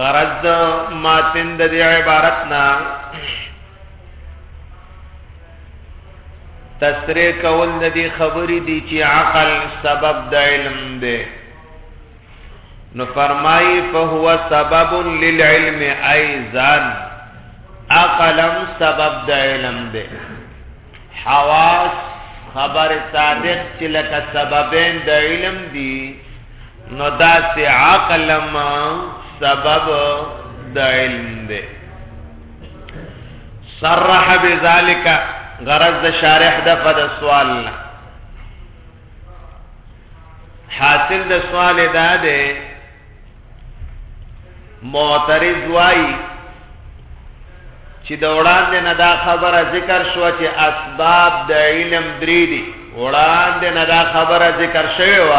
غرض د ماتن د دې عبارت نه تسری کول د دې خبرې دي چې عقل سبب د علم دی نو فرمای فهو سبب للعلم ايضا عقلم سبب د علم دی حواس خبر صادق چې لکه سببین د علم دی نو دا سي عقل ما سبب د علم دی صرح بذالک غرض د شارح د فد سوال نه حاصل د سوال دا دی معترض وای چې د وړاندې نه دا خبره ذکر شو چې اسباب د علم درې دي وړاندې نه دا خبره ذکر شوی و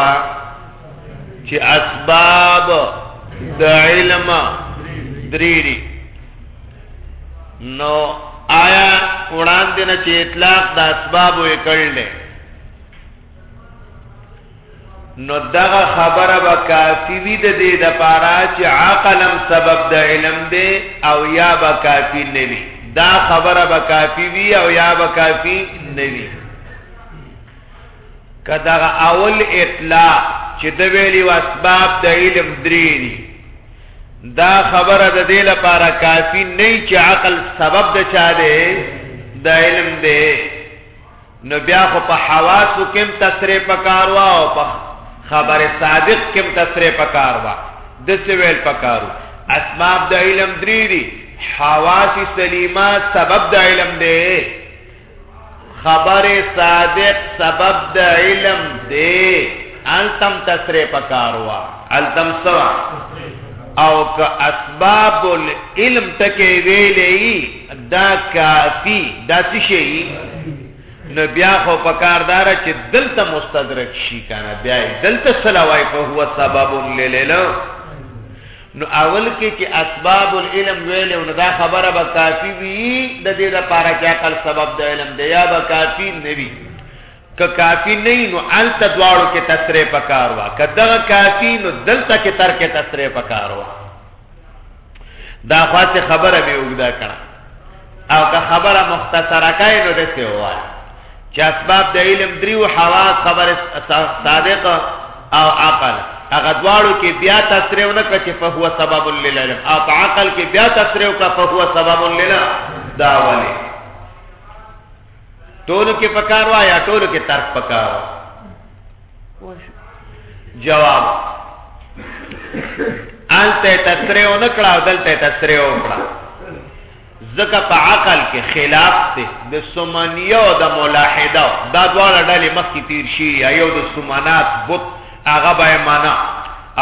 چې اسباب د علم درې دي نو آیا وړاندې نه چې اطلاق د اسباب وکړل نو دغه خبره به کافی وی د دې د پاره چې عقلم سبب د علم دی او یا به کافی نه وی دا خبره به کافی وی او یا به کافی نه وی کدا اول اطلاع چې د ویلی واسباب د علم درې دي دا خبره د دې لپاره کافی نه چې عقل سبب د چا دی د علم دی نو بیا خو په حواسو کې هم تسریع پکار وه او په خبر صادق کې هم تسریع پکار وه داسې ویل پکار وو اسباب د علم درې دي حواس سلیمه سبب د علم دی خبر صادق سبب د علم دی التم تسریع پکار وه التم سوا او که اسباب العلم تکې ویلې دا کافی دا څه شي نو بیا خو په کار دار چې دلته مستدرک شي کنه بیا دلته سلاوای په هو سبب للیل نو اول کې چې اسباب العلم ویل نو دا خبره به کافی وي د دې لپاره چې عقل سبب د علم دی یا به کافی نه وي که کافی نه نو ال تدواړو کې تسری پکار وا کداغه کافی نو دلته کې تر کې تسری پکار وا دا خاصه خبره به وګدا کړه او که خبره مختصره کای نو دته وای چې اسباب د علم دریو حواس خبره صادق او عقل هغه دواړو کې بیا تسریو نه کړ چې په هو سبب للعلم او په عقل کې بیا تسریو کړ په هو سبب للعلم دا ولی ټولو کې پکار وا یا ټولو کې ترک پکار جواب انته تسریع نه کړه دلته تسریع وکړه ځکه په عقل کې خلاف دی د سمانیه او د ملاحده دا دواړه ډلې مخکې تیر شي یو د سمانات بت هغه به معنا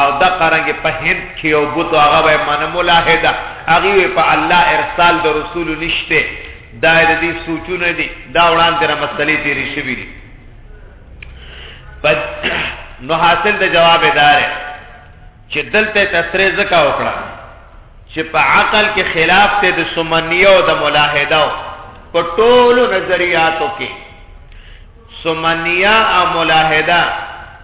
او د قرانګه په هند کې یو بت هغه به معنا ملاحده هغه په الله ارسال د رسول نشته دا د دې سوچونه دي دا وړاندې را مسلې تیرې شوې دي نو حاصل د جواب دار چې دلته تسریع زکا وکړه چې په عقل کې خلاف ته د سمنیه او د ملاحده په ټولو نظریاتو کې سمنیا او ملاحده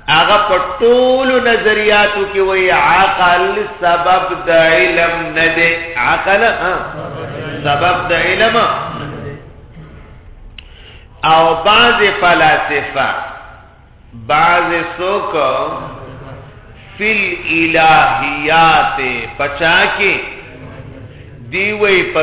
هغه په ټولو نظریاتو کې وایي عقل سبب د علم نه دی عقل سبب د علم او بعض فلاسفه بعض سوک فل الہیات پچا کې دی وی په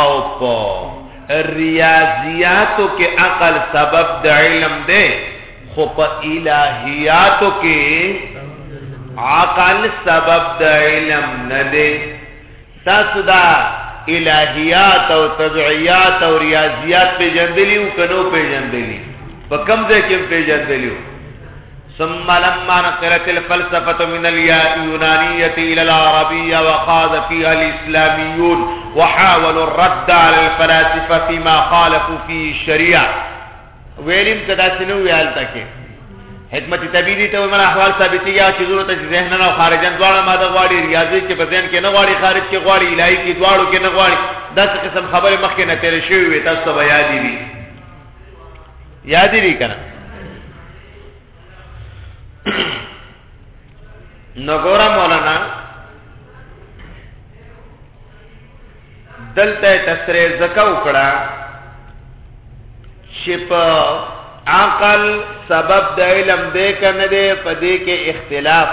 او په ریاضیاتو کې عقل سبب د علم دی خو په الہیاتو کې عقل سبب د علم نه دی تاسو دا الہیات او طبعیات او ریاضیات په جندلیو کنو په جندلیو په کم ځای کې پیژندلی وو ثم لما نقلت الفلسفة من اليونانية الى العربية وقاد فيها الاسلاميون وحاولوا الرد على الفلاسفة فيما خالفوا فيه الشريعة ویلیم کدا سنو ویال تکه حکمت طبیعی ته من احوال ثابتی یا چې ضرورت چې ذهن او خارجن دواړه ماده غواړي ریاضي کې بدن کې نه غواړي خارج کې غواړي الهي کې دواړو کې نه غواړي داسې قسم خبره مخکې نه تیر شوی وي تاسو به یادې وي یادې وي کنه نګورا مولانا دلته تسریع زکا وکړه چې په عقل سبب د علم دې کنه دې په دې کې اختلاف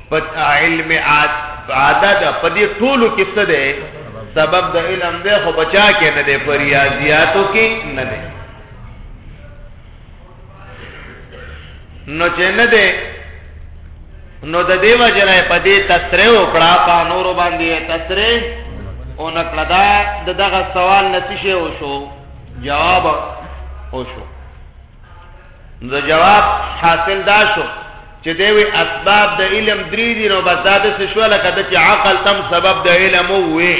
په علم عدد په دې ټولو کې څه دی سبب د علم دی خو بچا کې نه دی په ریاضیاتو کې نه دی نو چې نه دی نو د دیو جره په دې تسره وکړه په نور باندې تسره او نکړه دا دغه سوال نتیشه وشو جواب وشو نو جواب حاصل دا شو چې دی وی اسباب د علم درې دي نو بس دا د څه شو لکه د چې عقل تم سبب د علم وې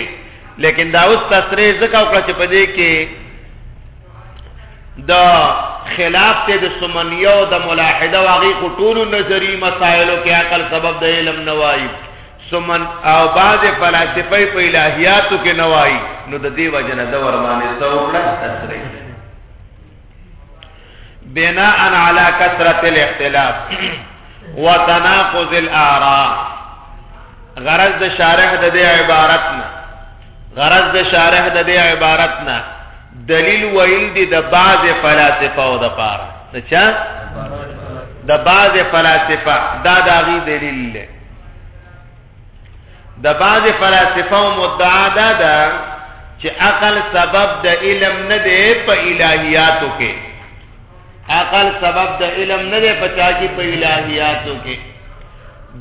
لیکن دا اوس تسری زکه او چې پدې کې د خلاف ته د سمنیه او د ملاحده واغی کو ټول نظری مسائلو کې عقل سبب د علم نه وایي سمن او بعد فلسفه په الہیاتو کې نه وایي نو د دې وجنه د ورمانه څو کړه تسری بناء على كثرة الاختلاف وتناقض الاراء غرض د شارح د دې عبارت نه غرض د شارح د دې عبارت نه دلیل ویل دي د بعض فلاسفه او د پاره د چا د بعض فلاسفه دا داغي دلیل دی د بعض فلاسفه او مدعا دا ده چې عقل سبب د علم نه دی په الهیاتو کې عقل سبب د علم نه دی په چا کې په الهیاتو کې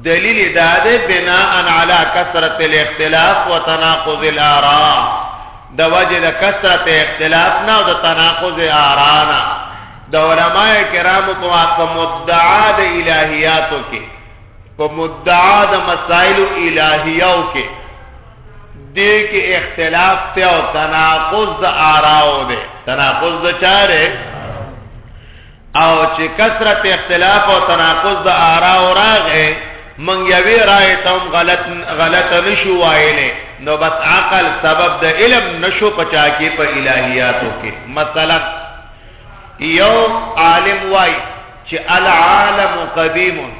دلیل دا ده بناء علی کثرت الاختلاف وتناقض الاراء د وجه د کثرت اختلاف نه او د تناقض اراء نه د علماء کرامو په مدعا د الهیاتو کې په مدعا د مسائل الهیه او کې دې کې اختلاف ته او تناقض د آراو دی تناقض د چاره او چې کثرت اختلاف او تناقض د آراو راغې من یوی رائے تم غلط غلط نشو وایلې نو بس عقل سبب د علم نشو پچا کې په الہیاتو کې مثلا یو عالم وای چې العالم قديم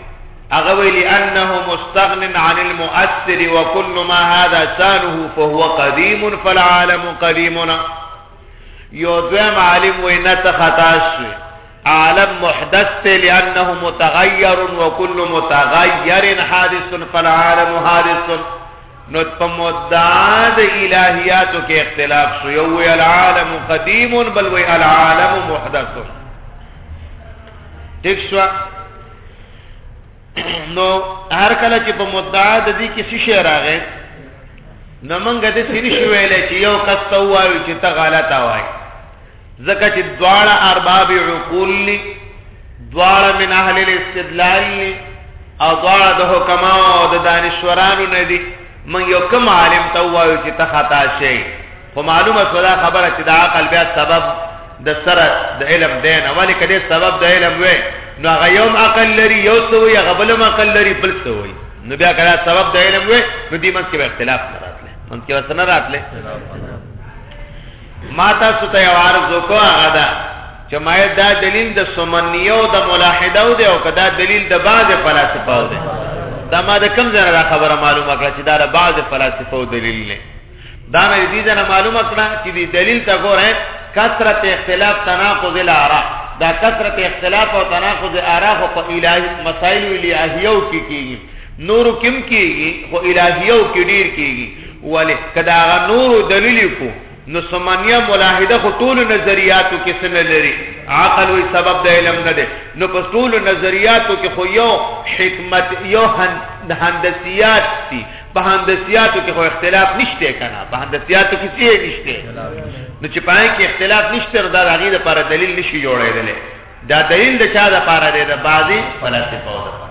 اغه ویلی انه مستغن عن المؤثر وكل ما هذا سانه فهو قديم فالعالم قديم یو دویم عالم وای نه تخطاش عالم محدث لانه متغير وكل متغير حادث فالعالم حادث نو په مدعا د الہیاتو کې اختلاف شو یو وی العالم قدیم بل وی العالم محدث ٹھیک شو نو هر کله چې په مدعا د دې کې څه شی راغی نو موږ د دې شویلې چې یو کس ته وایو چې ته غلطه وایې ځکه چې دواړه ارباب عقول لي دواړه من اهل الاستدلال لي او دواړه د حکما او د دانشورانو نه دي من یو کوم عالم ته وایو چې ته خطا شي خو معلومه سودا خبره چې د عقل بیا سبب د سره د علم دی نه ولی کله سبب د علم وي نو هغه یو عقل لري یو څه وي هغه بل عقل لري بل څه وي نو بیا کله سبب د علم وي نو دې منځ کې اختلاف نه راتله منځ کې وسنه راتله ما تاسو ته یو عرض وکړو هغه دا چې ما دا دلیل د سمنیو د ملاحده دی او کدا دلیل د بعض فلسفه دی دا ما د کم ځای را خبره معلومه کړه چې دا د بعض فلسفه دلیل نه دا مې دې ځنه معلومه کړه چې دې دلیل ته ګوره کثرت اختلاف تناقض الاراء دا کثرت اختلاف او تناقض اراء خو په الهي مسائل الهیو کې کیږي نورو کم کیږي خو الهیو کې ډیر کیږي ولی که دا غا نورو دلیلی کو نو سمانیه ملاحده خو طول نظریاتو کې سنه لري عقل وی سبب د علم نه ده نو په طول نظریاتو کې خو یو حکمت یو هندسیات دي په هندسیاتو کې خو اختلاف نشته کنه په هندسیاتو کې څه نشته نو چې پای کې اختلاف نشته دا د هغې لپاره دلیل نشي جوړېدلی دا دلیل د چا لپاره دی د بعضې فلسفو لپاره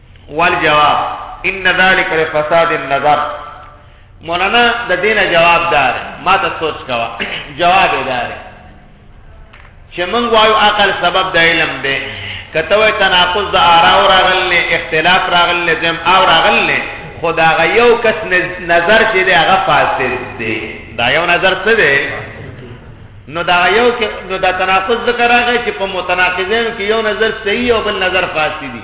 والجواب ان ذلك لفساد النظر مولانا د دین جواب دار ما ته سوچ کوا جواب دار چې موږ وایو عقل سبب د علم دی کته وای تناقض د آرا او راغلنه اختلاف راغلنه جمع او راغلنه خدا غ یو کس نظر چې دی هغه فاسد دی دا یو نظر څه دی نو دا یو کې نو دا تناقض ذکر راغی چې په متناقضین کې یو نظر صحیح او بل نظر فاسد دی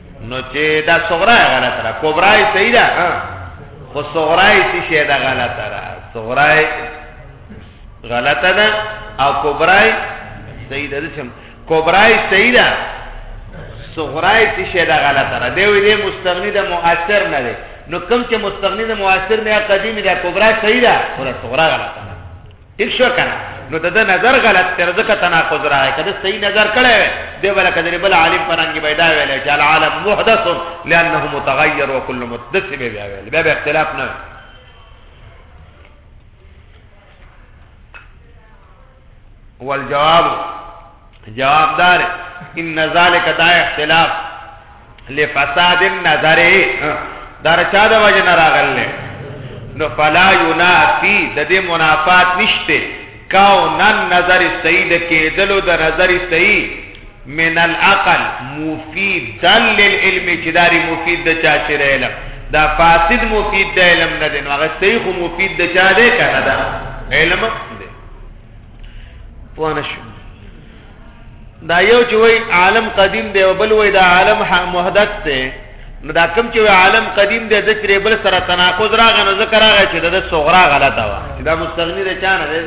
نو چې دا صغرا غلطه ده کبرا یې صحیح ده خو صغرا یې څه شی ده غلطه ده صغرا یې غلطه ده او کبرا یې صحیح ده چې کبرا یې صحیح ده صغرا یې څه شی ده غلطه ده دی ویلې مستغنی ده مؤثر نه ده نو کوم چې مستغنی ده مؤثر نه قدیمی ده کبرا صحیح ده خو صغرا غلطه ټیک شو کنه نو د نظر غلط تر ځکه تناقض راغی کله صحیح نظر کړی دی بل کله بل عالم پرنګ پیدا ویل چې العالم محدث لانه متغیر وكل محدث به بیا ویل بیا به اختلاف نه والجواب جواب دار ان ذالک دا اختلاف لفساد النظر در چا د وجه نه راغله نو فلا ينافي د دې منافات نشته کاو نن نظر سید کېدلو د نظر سید من العقل مفید دل للعلم چې داري مفید د چا چې علم دا فاسد مفید د علم نه دی نو هغه صحیح مفید د چا دی کنه دا علم پوه نه شو دا یو چې وای عالم قدیم دی او بل وای دا عالم محدث دی نو دا کوم چې عالم قدیم دی د تری بل سره تناقض راغی نو ذکر راغی چې د صغرا غلطه و چې دا مستغنی دی چانه دی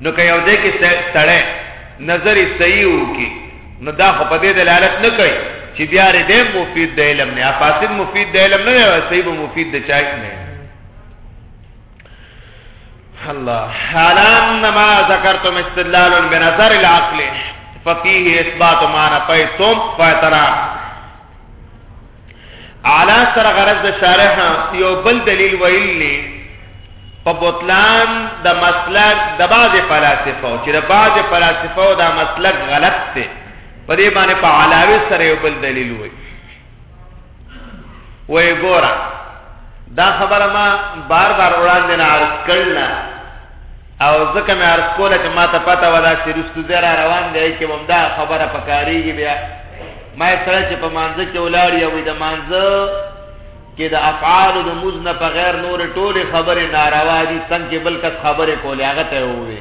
نو که یو دې کې سړی نظر صحیح وکي نو دا خو په دې دلالت نه کوي چې بیا ری دې مفید د علم نه افاسد مفید د علم نه دی صحیح مفید د چای نه الله حالان ما ذکرتم استدلال بنظر العقل ففيه اثبات ما نفيتم فاعترا على سر غرض شارح یو بل دلیل ویلی په بوتلان د مسلک د بعض فلسفه چې د بعض فلسفه دا مسلک غلط دی په دې باندې په علاوه سره یو بل دلیل وایي وای ګورا دا خبره ما بار بار وړاندې نه عرض کړل او ځکه مې عرض کوله چې ما ته پته ودا چې رستو زرا روان دی کې هم دا خبره پکاريږي بیا ما سره چې په مانځه کې ولاړ یو د مانځه کې د افعال د مزنه په غیر نور ټوله خبره ناروا دي څنګه بلکې خبره کوله هغه ته وې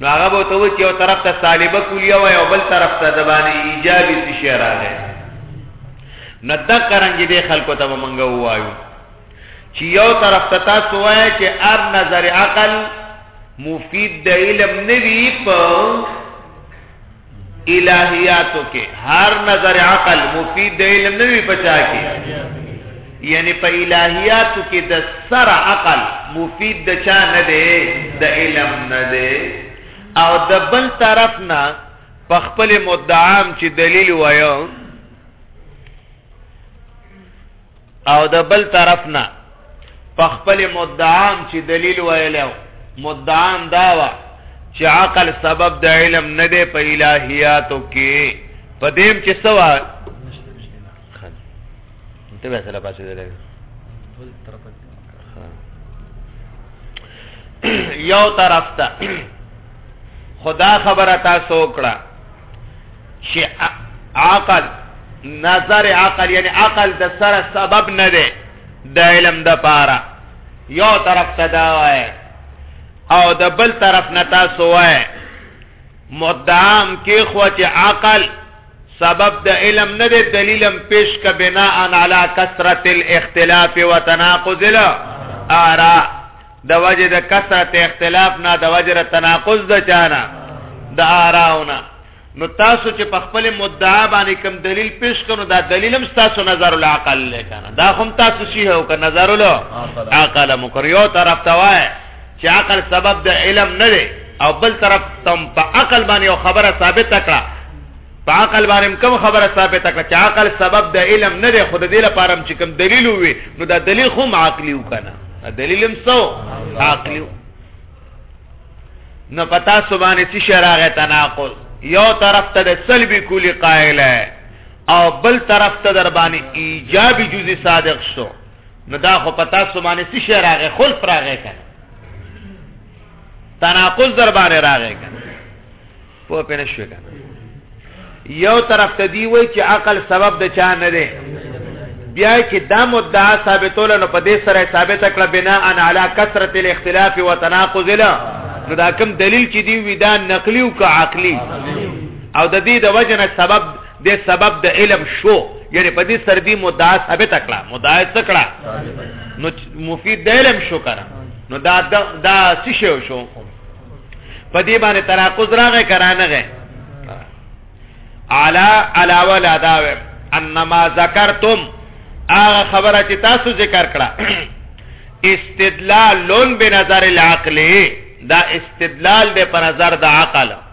نو هغه به ته وچ یو طرف ته سالبه کلیه وای او بل طرف ته د باندې ایجابي څه شی راغی نو د قرنګ دې خلکو ته مونږ وایو چې یو طرف ته تاسو وای چې ار نظر عقل مفید د علم نوی په الہیاتو کې هر نظر عقل مفید دی علم نه وی پچا کې یعنی په الہیاتو کې د سر عقل مفید د چا نه دی د علم نه دی او د بل طرف نه په خپل مدعام چې دلیل وایو او د بل طرف نه په خپل مدعام چې دلیل ویلو مدعام دا و چې عقل سبب د علم نه دی په الهیاتو کې په دیم چې سوا ته به سره پاسې درلې یو طرف ته خدا خبره تاسو کړه شي عقل نظر عقل یعنی عقل د سره سبب نه دی د علم د پاره یو طرف ته دا وای او د بل طرف نه تاسو وای مدام کې خو چې عقل سبب د علم نه دی دلیلم پیش ک بناء علی کثرت الاختلاف وتناقض الاراء د وجه د کثرت اختلاف نه د وجه تناقض د چانه د آراونه نو تاسو چې په خپل مدعا باندې کوم دلیل پیش کړو دا دلیل هم تاسو نظر العقل لکنه دا هم تاسو شی هو که نظر العقل مکر یو طرف ته وای چې عقل سبب د علم نه دی او بل طرف تم په عقل باندې خبره ثابت کړه په عقل باندې هم کومه خبره ثابته کړه چې عقل سبب د علم نه دی، خو د دې لپاره هم چې کوم دلیل ووي، نو دا دلیل خو هم عقلي و که نه؟ دا دلیل هم څه و؟ عقلي و. نو په تاسو باندې څه شی راغی تناقض؟ یو طرف ته د سلبي کلي قایل او بل طرف ته در باندې ایجابي جزء صادق شو. نو دا خو په تاسو باندې څه شی راغی؟ خلف راغی که نه؟ تناقض در باندې راغی که نه؟ پوه پنه شوې کنه یو طرف ته دی وای چې عقل سبب د چا نه دی بیا چې دا مدعا ثابتول نو په دې سره ثابت کړه بنا ان علی کثرت الاختلاف و تناقض له نو دا کوم دلیل چې دی وی دا نقلی او عقلی او د دې د وجنه سبب د سبب د علم شو یعنی په دې سردی مدعا ثابت کړه مدعا تکړه نو مفید د علم شو کړه نو دا دا څه شو په دې باندې تناقض راغی کرانه غه علا علا ولا دا انما ذکرتم هغه خبره چې تاسو ذکر کړه استدلال بنظر العقل دا استدلال دی په نظر د عقل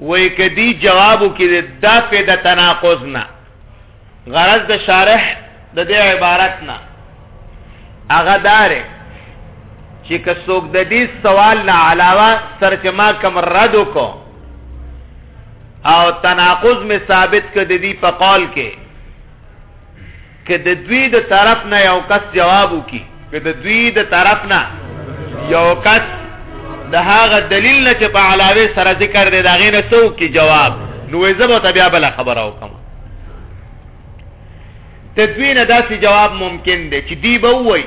وای کدی جواب کې دا پیدا تناقض نه غرض د شارح د دې عبارت نه هغه داره چې که څوک د دې سوال نه علاوه سر چې ما کوم رد وکړو او تناقض می ثابت کړ د دې په قول کې که د دوی د طرف نه یو کس جواب وکړي که د دوی د طرف نه یو کس د هغه دلیل نه چې په علاوه سره ذکر دی د هغې نه څه وکړي جواب نو وایي زه به ورته بیا بله خبره وکړم د دوی نه داسې جواب ممکن دی چې دوی به ووایي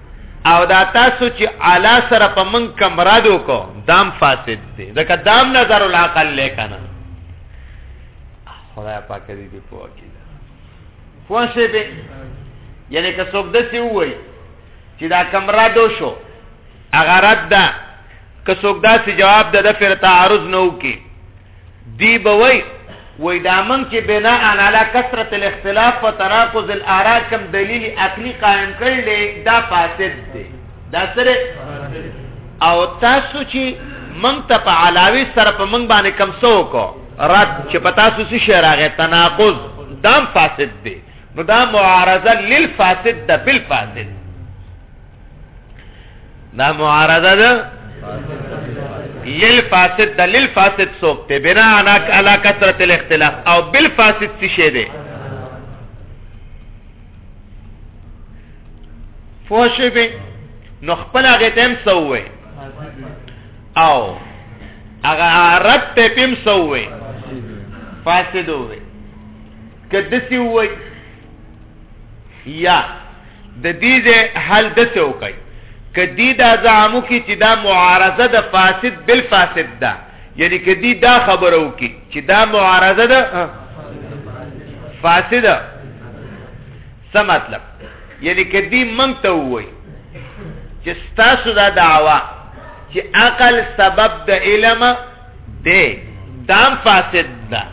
او دا تاسو چې اعلی سره په من کمراد وکړو دام فاسد دی ځکه دام نظر العقل لیکنه خدای پاک دې دې پوه کړي پوه شي به یعنی که څوک دسی وای چې دا کمراد وشو هغه رد ده که څوک داسې جواب د دفر تعارض نه وکړي دی به وای وای دا من چې بناء علی کثرت الاختلاف و تناقض الاراء کم دلیل عقلی قائم کړل دا فاسد دی دا سره او تاسو چې من ته په علاوه سره په من باندې کم سو کو رد چې په تاسو څه شی راغی تناقض دام فاسد دی نو دا معارضه للفاسد ده بالفاسد دا معارضه ده للفاسد د للفاسد سوک ته بنا انا علا کثرت الاختلاف او بالفاسد څه شه ده فوشه به نو خپل هغه تم سوې او هغه رد ته پم سوې فاسد وې که دسی وای یا د دې ځای حل دسې وکړي که دی دا زعم وکړي چې دا معارضه د فاسد بل فاسد ده یعنی که دی دا خبره وکړي چې دا معارضه ده فاسده څه مطلب یعنی که دی منګ ته ووی چې ستاسو دا دعوا چې عقل سبب د علم دی دام فاسد ده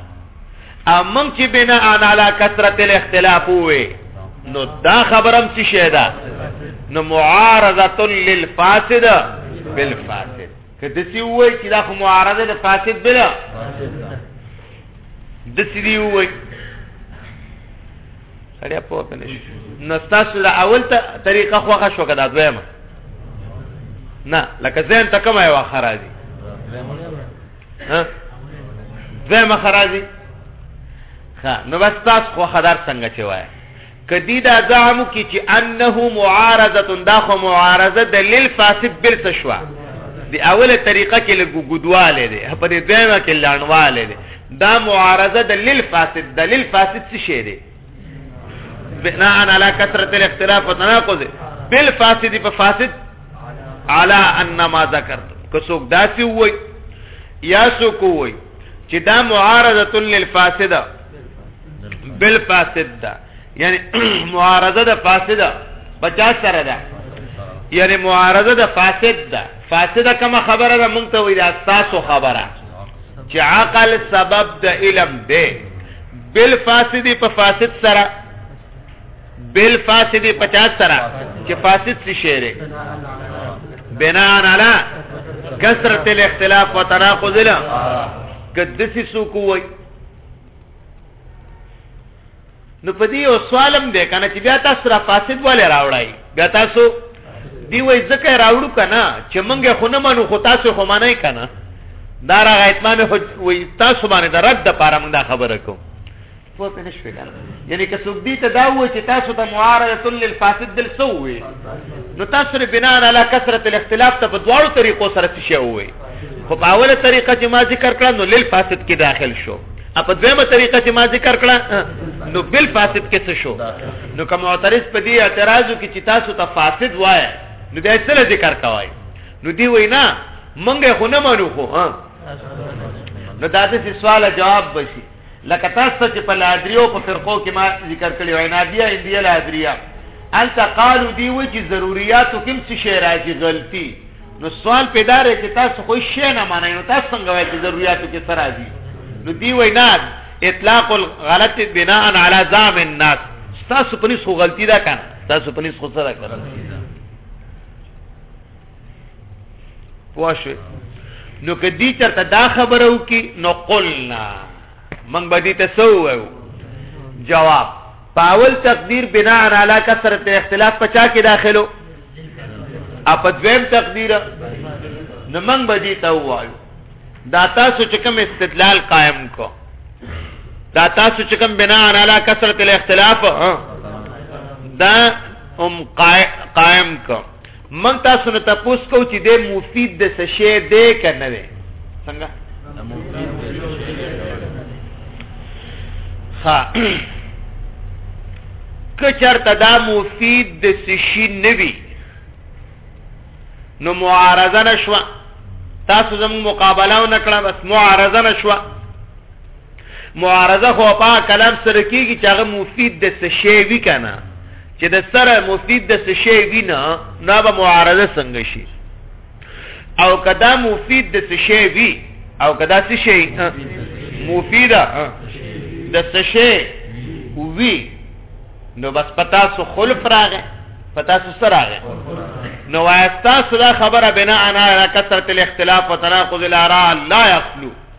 او موږ چې بنا ان علی کثرت الاختلاف وې نو دا خبرم څه شه ده نو معارضه للفاسد بالفاسد کله چې وای چې دا خو معارضه د فاسد بلا د سړي وای سړی په پوه نه شي نو تاسو له اول ته طریقه خوښه شو کدا دویمه نه لکه زین ته کومه یو خراجي ها دویمه خراجي ها نو بس تاسو خو خدار څنګه چې وای کدی دا زعمو کی چې انه معارضه دا خو معارضه دلیل فاسد بل څه شو دی اوله طریقه کې لګو ګډواله دی په دې دویمه کې لانواله دی دا معارضه د لیل فاسد د لیل فاسد څه شی دی بناء علی کثرت الاختلاف وتناقض بل فاسد په فاسد علی ان ما ذکرت که څوک داسې وای یا څوک وای چې دا معارضه للفاسده بل فاسد ده یعنی معارضه د فاسده بچا سره ده یعنی معارضه د فاسد ده فاسده کوم خبره ده مونږ ته وایي دا تاسو خبره چې عقل سبب د علم دی بل فاسد په فاسد سره بل فاسد 50 سره چې فاسد څه شی دی بنا علی کثرت الاختلاف وتناقض له قدسی سو کوی نو په دې او سوالم دی کنه چې بیا تاسو را فاسد والے راوړای بیا تاسو دی وای زکه راوړو کنه چې مونږه خو نه مانو خو تاسو خو مانای کنه دا را اتمام حج وای تاسو باندې د رد د پاره مونږ دا خبره کوم په په نشوي کنه یعنی که څوک دی ته دا و چې تاسو ته معارضه للفاسد دل سووي نو تاسو ری بنا علی کثرت الاختلاف ته په دواړو طریقو سره څه شی وای خو په اوله طریقه چې ما ذکر کړم نو للفاسد کې داخل شو په دویمه طریقه چې ما ذکر کړه نو بل فاسد کې څه شو نو کوم معترض په دې اعتراض وکړي چې تاسو ته فاسد وای نو بیا څه ذکر کوي نو دی وینا منګه خو نه مانو خو ها نو دا څه سوال جواب بشي لکه تاسو چې په لادریو په فرقو کې ما ذکر کړی وای نادیا اندیا لادریا انت قالو دی و چې ضرورتو کوم څه شی راځي غلطي نو سوال پیدا رې چې تاسو خو شی نه مانئ نو تاسو څنګه وایئ چې ضرورتو کې سره دي نو دی وای نه اطلاق الغلط بناء على زام الناس تاسو په نس خو غلطی ده کنه تاسو په نس خو سره کړل پوښښ نو کدی چرته دا خبرو کی نو قلنا من به دې ته څه ووایو جواب پاول تقدیر بنا علی کثرت اختلاف پچا کې داخلو اپ دویم تقدیر نو من به دې ته ووایو دا تاسو چې کوم استدلال قائم کو دا تاسو چې کوم بنا علی کثرت الاختلاف دا هم قائم کو موږ تاسو نه تپوس کو چې د مفید د څه شی دی که نه دی څنګه ها که چرته دا مفید د څه شی نه وي نو معارضه نشوه تاسو زموږ مقابله ونه کړه بس معارضه نشوه معارضه خو په کلام سره کیږي چې هغه مفید د څه شی وی کنه چې د سره مفید د څه شی وی نه نه به معارضه څنګه شي او کدا مفید د څه شی وی او کدا څه شی مفیده د څه شی وی نو بس پتا سو خلف راغه پتا سو سره راغه نو واستا سره خبره بنا انا کثرت الاختلاف وتناقض الاراء لا يخلو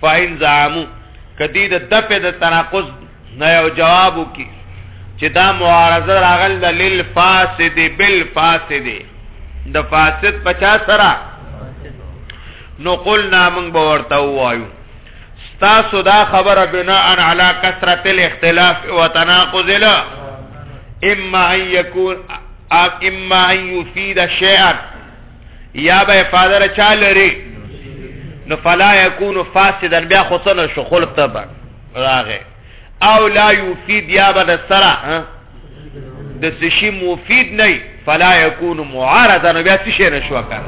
فاین زعمو کدی د دپه د تناقض نه یو جواب کی چې دا معارضه راغل د لیل فاسد بل فاسد د فاسد پچا سره نو قلنا من باورته وایو تاسو دا خبره بناء علی کثرت الاختلاف وتناقض لا اما ان يكون اما ان يفيد شيئا یا به فادر چا لري نو فلا یکون فاسدا بیا خو سن شو خلق تبع راغه او لا یفید یا به سره د سشي مفید نه فلا یکون معارضا نو بیا څه شي نشو کار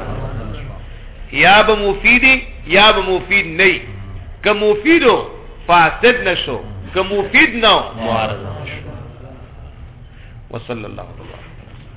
یا به مفیدی یا به مفید نه که مفیدو فاسد نشو که مفید نو معارض نشو وصلی الله علیه